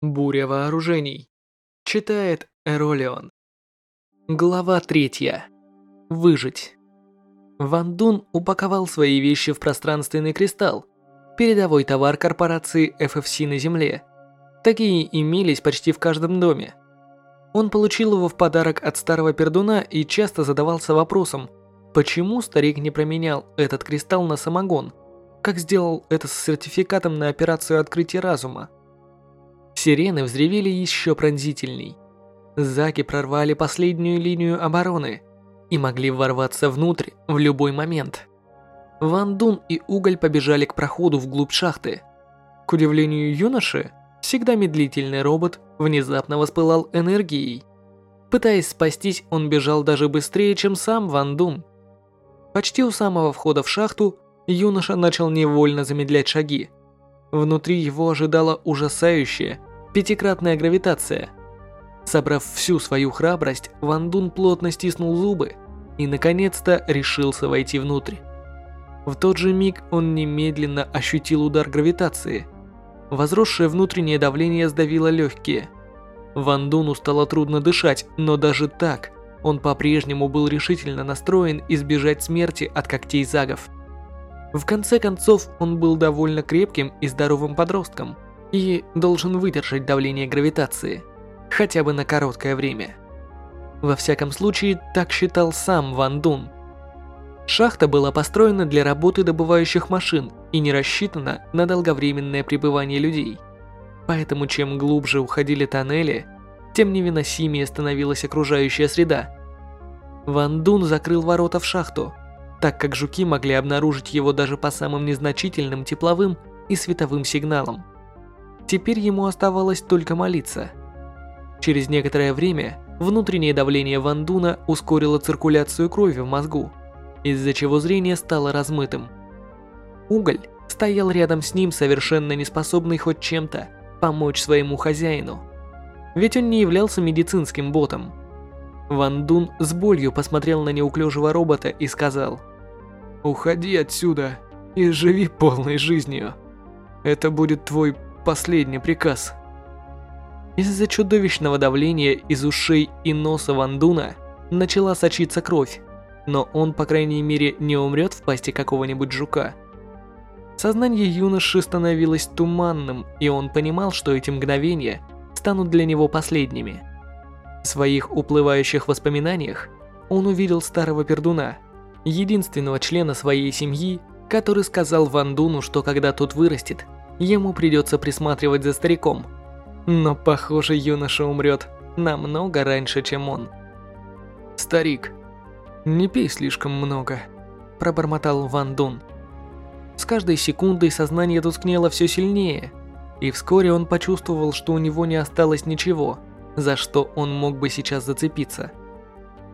Буря вооружений. Читает Эролион. Глава третья. Выжить. Ван Дун упаковал свои вещи в пространственный кристалл, передовой товар корпорации FFC на Земле. Такие имелись почти в каждом доме. Он получил его в подарок от старого пердуна и часто задавался вопросом, почему старик не променял этот кристалл на самогон, как сделал это с сертификатом на операцию открытия разума. Сирены взревели еще пронзительней. Заки прорвали последнюю линию обороны и могли ворваться внутрь в любой момент. Ван Дун и Уголь побежали к проходу вглубь шахты. К удивлению юноши, всегда медлительный робот внезапно воспылал энергией. Пытаясь спастись, он бежал даже быстрее, чем сам Ван Дун. Почти у самого входа в шахту юноша начал невольно замедлять шаги. Внутри его ожидала ужасающая, пятикратная гравитация. Собрав всю свою храбрость, Ван Дун плотно стиснул зубы и, наконец-то, решился войти внутрь. В тот же миг он немедленно ощутил удар гравитации. Возросшее внутреннее давление сдавило легкие. Ван Дуну стало трудно дышать, но даже так он по-прежнему был решительно настроен избежать смерти от когтей загов. В конце концов, он был довольно крепким и здоровым подростком – и должен выдержать давление гравитации, хотя бы на короткое время. Во всяком случае, так считал сам Ван Дун. Шахта была построена для работы добывающих машин и не рассчитана на долговременное пребывание людей. Поэтому чем глубже уходили тоннели, тем невыносимее становилась окружающая среда. Ван Дун закрыл ворота в шахту, так как жуки могли обнаружить его даже по самым незначительным тепловым и световым сигналам. Теперь ему оставалось только молиться. Через некоторое время внутреннее давление Вандуна ускорило циркуляцию крови в мозгу, из-за чего зрение стало размытым. Уголь стоял рядом с ним, совершенно неспособный хоть чем-то помочь своему хозяину. Ведь он не являлся медицинским ботом. Ван Дун с болью посмотрел на неуклюжего робота и сказал «Уходи отсюда и живи полной жизнью. Это будет твой последний приказ. Из-за чудовищного давления из ушей и носа Вандуна начала сочиться кровь, но он, по крайней мере, не умрет в пасти какого-нибудь жука. Сознание юноши становилось туманным, и он понимал, что эти мгновения станут для него последними. В своих уплывающих воспоминаниях он увидел старого пердуна, единственного члена своей семьи, который сказал Вандуну, что когда тот вырастет – ему придется присматривать за стариком. Но, похоже, юноша умрет намного раньше, чем он. «Старик, не пей слишком много», – пробормотал Ван Дун. С каждой секундой сознание тускнело все сильнее, и вскоре он почувствовал, что у него не осталось ничего, за что он мог бы сейчас зацепиться.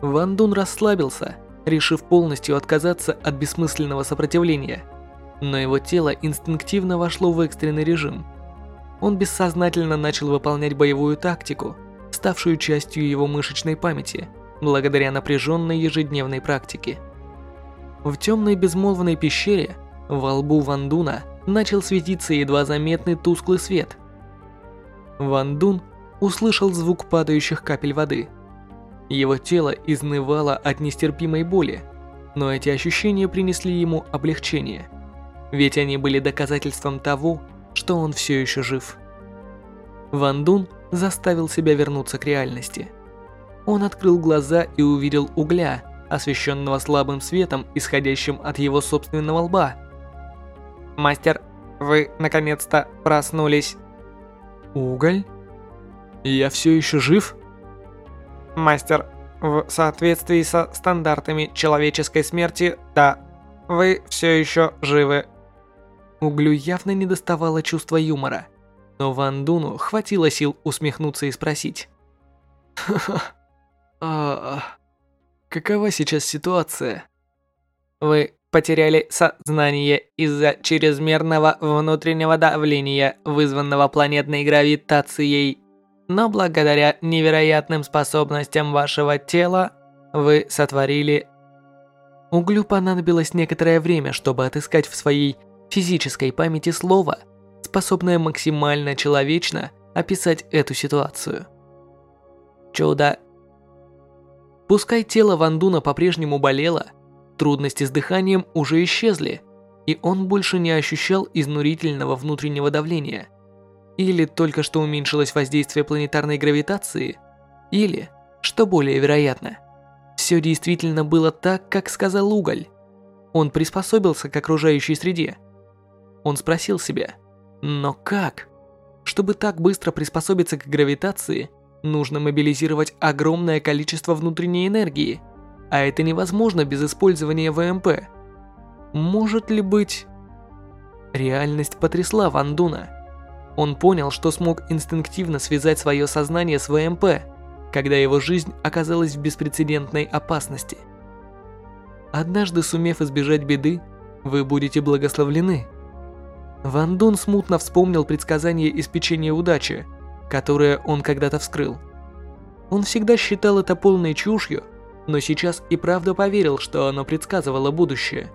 Ван Дун расслабился, решив полностью отказаться от бессмысленного сопротивления – но его тело инстинктивно вошло в экстренный режим. Он бессознательно начал выполнять боевую тактику, ставшую частью его мышечной памяти, благодаря напряженной ежедневной практике. В темной безмолвной пещере во лбу Вандуна начал светиться едва заметный тусклый свет. Вандун услышал звук падающих капель воды. Его тело изнывало от нестерпимой боли, но эти ощущения принесли ему облегчение – ведь они были доказательством того, что он все еще жив. Ван Дун заставил себя вернуться к реальности. Он открыл глаза и увидел угля, освещенного слабым светом, исходящим от его собственного лба. «Мастер, вы наконец-то проснулись». «Уголь? Я все еще жив?» «Мастер, в соответствии со стандартами человеческой смерти, да, вы все еще живы». Углю явно не доставало чувства юмора, но Ван Дуну хватило сил усмехнуться и спросить. «Ха-ха, а какова сейчас ситуация?» «Вы потеряли сознание из-за чрезмерного внутреннего давления, вызванного планетной гравитацией, но благодаря невероятным способностям вашего тела вы сотворили...» Углю понадобилось некоторое время, чтобы отыскать в своей физической памяти слово, способное максимально человечно описать эту ситуацию. Чудо. Пускай тело Вандуна по-прежнему болело, трудности с дыханием уже исчезли, и он больше не ощущал изнурительного внутреннего давления. Или только что уменьшилось воздействие планетарной гравитации, или, что более вероятно, все действительно было так, как сказал Уголь. Он приспособился к окружающей среде. Он спросил себя, но как? Чтобы так быстро приспособиться к гравитации, нужно мобилизировать огромное количество внутренней энергии, а это невозможно без использования ВМП. Может ли быть... Реальность потрясла Ван Дуна. Он понял, что смог инстинктивно связать свое сознание с ВМП, когда его жизнь оказалась в беспрецедентной опасности. Однажды сумев избежать беды, вы будете благословлены. Ван Дун смутно вспомнил предсказание из печенья удачи, которое он когда-то вскрыл. Он всегда считал это полной чушью, но сейчас и правда поверил, что оно предсказывало будущее.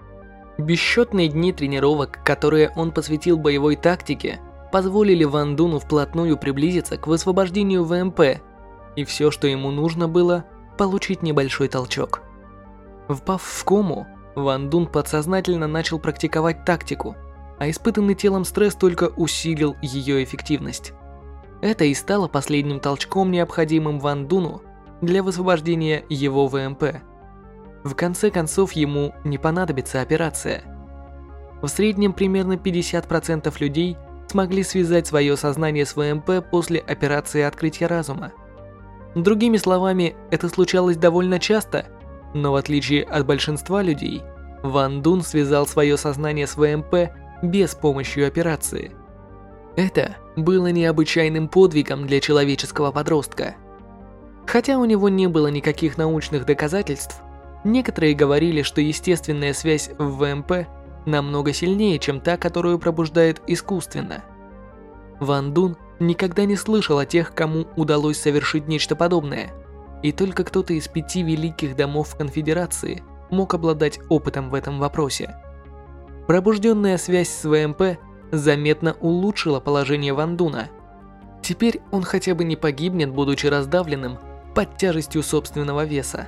Бесчетные дни тренировок, которые он посвятил боевой тактике, позволили Ван Дуну вплотную приблизиться к высвобождению ВМП, и все, что ему нужно было, получить небольшой толчок. Впав в кому, Ван Дун подсознательно начал практиковать тактику – а испытанный телом стресс только усилил ее эффективность. Это и стало последним толчком, необходимым Ван Дуну для высвобождения его ВМП. В конце концов, ему не понадобится операция. В среднем примерно 50% людей смогли связать свое сознание с ВМП после операции открытия разума. Другими словами, это случалось довольно часто, но в отличие от большинства людей, Ван Дун связал свое сознание с ВМП без помощи операции. Это было необычайным подвигом для человеческого подростка. Хотя у него не было никаких научных доказательств, некоторые говорили, что естественная связь в ВМП намного сильнее, чем та, которую пробуждает искусственно. Ван Дун никогда не слышал о тех, кому удалось совершить нечто подобное, и только кто-то из пяти великих домов Конфедерации мог обладать опытом в этом вопросе. Пробужденная связь с ВМП заметно улучшила положение Вандуна. Теперь он хотя бы не погибнет, будучи раздавленным под тяжестью собственного веса.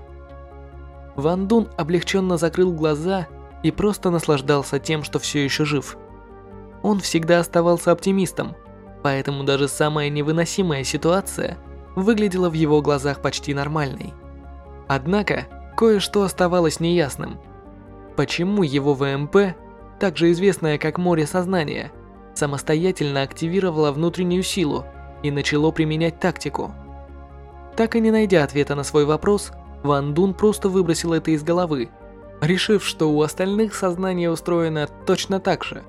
Вандун облегченно закрыл глаза и просто наслаждался тем, что все еще жив. Он всегда оставался оптимистом, поэтому даже самая невыносимая ситуация выглядела в его глазах почти нормальной. Однако, кое-что оставалось неясным. Почему его ВМП также известное как море сознания, самостоятельно активировало внутреннюю силу и начало применять тактику. Так и не найдя ответа на свой вопрос, Ван Дун просто выбросил это из головы, решив, что у остальных сознание устроено точно так же.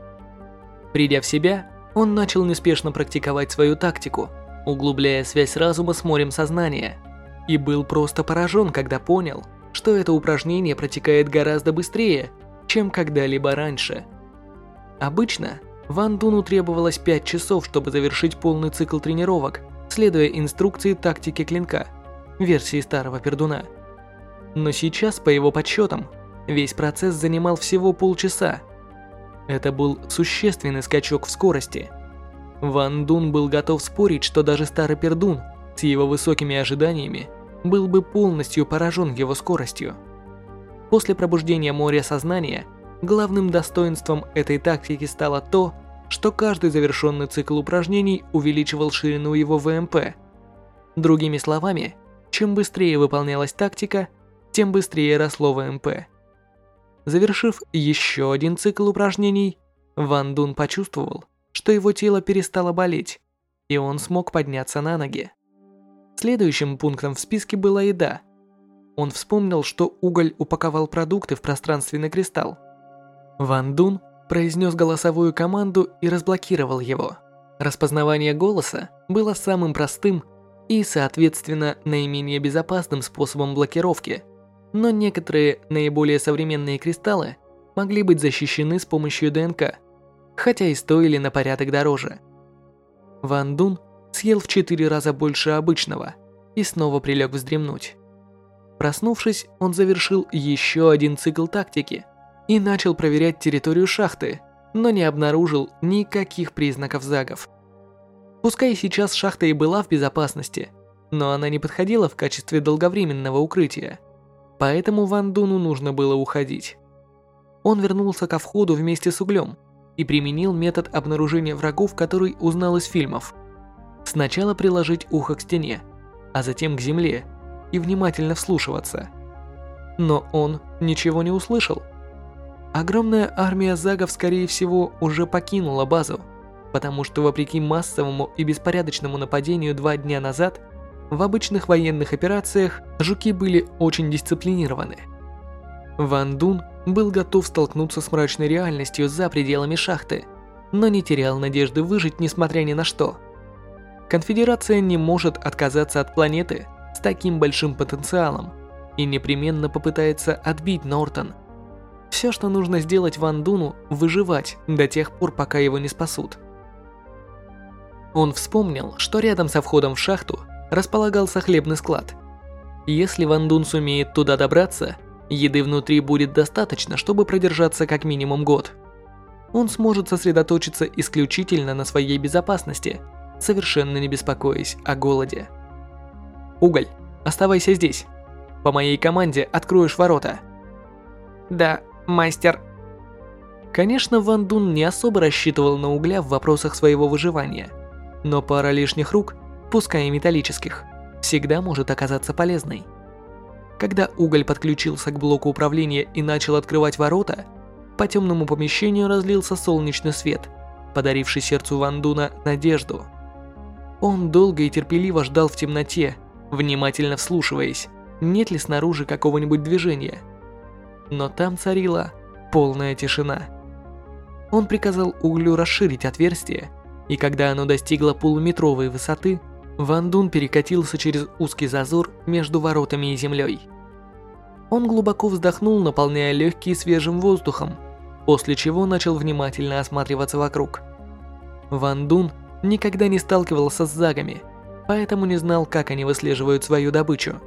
Придя в себя, он начал неспешно практиковать свою тактику, углубляя связь разума с морем сознания, и был просто поражен, когда понял, что это упражнение протекает гораздо быстрее, чем когда-либо раньше. Обычно Ван Дуну требовалось 5 часов, чтобы завершить полный цикл тренировок, следуя инструкции тактики клинка, версии старого пердуна. Но сейчас, по его подсчетам, весь процесс занимал всего полчаса. Это был существенный скачок в скорости. Ван Дун был готов спорить, что даже старый пердун с его высокими ожиданиями был бы полностью поражен его скоростью. После пробуждения моря сознания, главным достоинством этой тактики стало то, что каждый завершенный цикл упражнений увеличивал ширину его ВМП. Другими словами, чем быстрее выполнялась тактика, тем быстрее росло ВМП. Завершив еще один цикл упражнений, Ван Дун почувствовал, что его тело перестало болеть, и он смог подняться на ноги. Следующим пунктом в списке была еда – он вспомнил, что уголь упаковал продукты в пространственный кристалл. Ван Дун произнес голосовую команду и разблокировал его. Распознавание голоса было самым простым и, соответственно, наименее безопасным способом блокировки, но некоторые наиболее современные кристаллы могли быть защищены с помощью ДНК, хотя и стоили на порядок дороже. Ван Дун съел в четыре раза больше обычного и снова прилег вздремнуть. Проснувшись, он завершил еще один цикл тактики и начал проверять территорию шахты, но не обнаружил никаких признаков загов. Пускай сейчас шахта и была в безопасности, но она не подходила в качестве долговременного укрытия. Поэтому Ван Дуну нужно было уходить. Он вернулся ко входу вместе с углем и применил метод обнаружения врагов, который узнал из фильмов. Сначала приложить ухо к стене, а затем к земле и внимательно вслушиваться. Но он ничего не услышал. Огромная армия загов, скорее всего, уже покинула базу, потому что вопреки массовому и беспорядочному нападению два дня назад, в обычных военных операциях жуки были очень дисциплинированы. Ван Дун был готов столкнуться с мрачной реальностью за пределами шахты, но не терял надежды выжить несмотря ни на что. Конфедерация не может отказаться от планеты с таким большим потенциалом и непременно попытается отбить Нортон – все, что нужно сделать Ван Дуну, выживать до тех пор, пока его не спасут. Он вспомнил, что рядом со входом в шахту располагался хлебный склад. Если Ван Дун сумеет туда добраться, еды внутри будет достаточно, чтобы продержаться как минимум год. Он сможет сосредоточиться исключительно на своей безопасности, совершенно не беспокоясь о голоде. Уголь, оставайся здесь. По моей команде откроешь ворота. Да, мастер. Конечно, Ван Дун не особо рассчитывал на угля в вопросах своего выживания, но пара лишних рук, пускай и металлических, всегда может оказаться полезной. Когда уголь подключился к блоку управления и начал открывать ворота, по темному помещению разлился солнечный свет, подаривший сердцу Ван Дуна надежду. Он долго и терпеливо ждал в темноте, внимательно вслушиваясь, нет ли снаружи какого-нибудь движения – но там царила полная тишина. Он приказал углю расширить отверстие, и когда оно достигло полуметровой высоты, Ван Дун перекатился через узкий зазор между воротами и землей. Он глубоко вздохнул, наполняя легкие свежим воздухом, после чего начал внимательно осматриваться вокруг. Ван Дун никогда не сталкивался с загами, поэтому не знал, как они выслеживают свою добычу.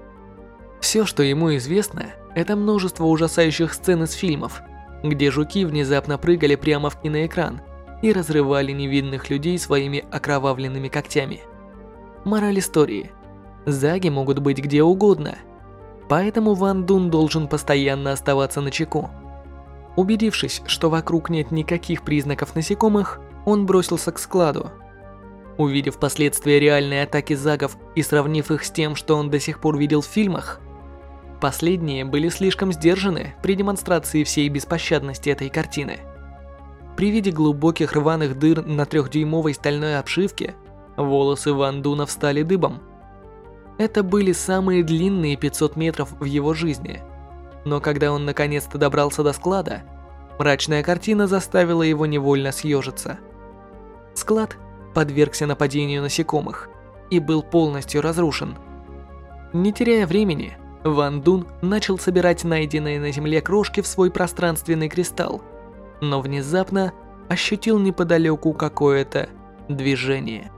Все, что ему известно, это множество ужасающих сцен из фильмов, где жуки внезапно прыгали прямо в киноэкран и разрывали невинных людей своими окровавленными когтями. Мораль истории. Заги могут быть где угодно, поэтому Ван Дун должен постоянно оставаться на чеку. Убедившись, что вокруг нет никаких признаков насекомых, он бросился к складу. Увидев последствия реальной атаки загов и сравнив их с тем, что он до сих пор видел в фильмах, Последние были слишком сдержаны при демонстрации всей беспощадности этой картины. При виде глубоких рваных дыр на трехдюймовой стальной обшивке, волосы Ван Дуна встали дыбом. Это были самые длинные 500 метров в его жизни. Но когда он наконец-то добрался до склада, мрачная картина заставила его невольно съежиться. Склад подвергся нападению насекомых и был полностью разрушен. Не теряя времени, Ван Дун начал собирать найденные на земле крошки в свой пространственный кристалл, но внезапно ощутил неподалеку какое-то движение.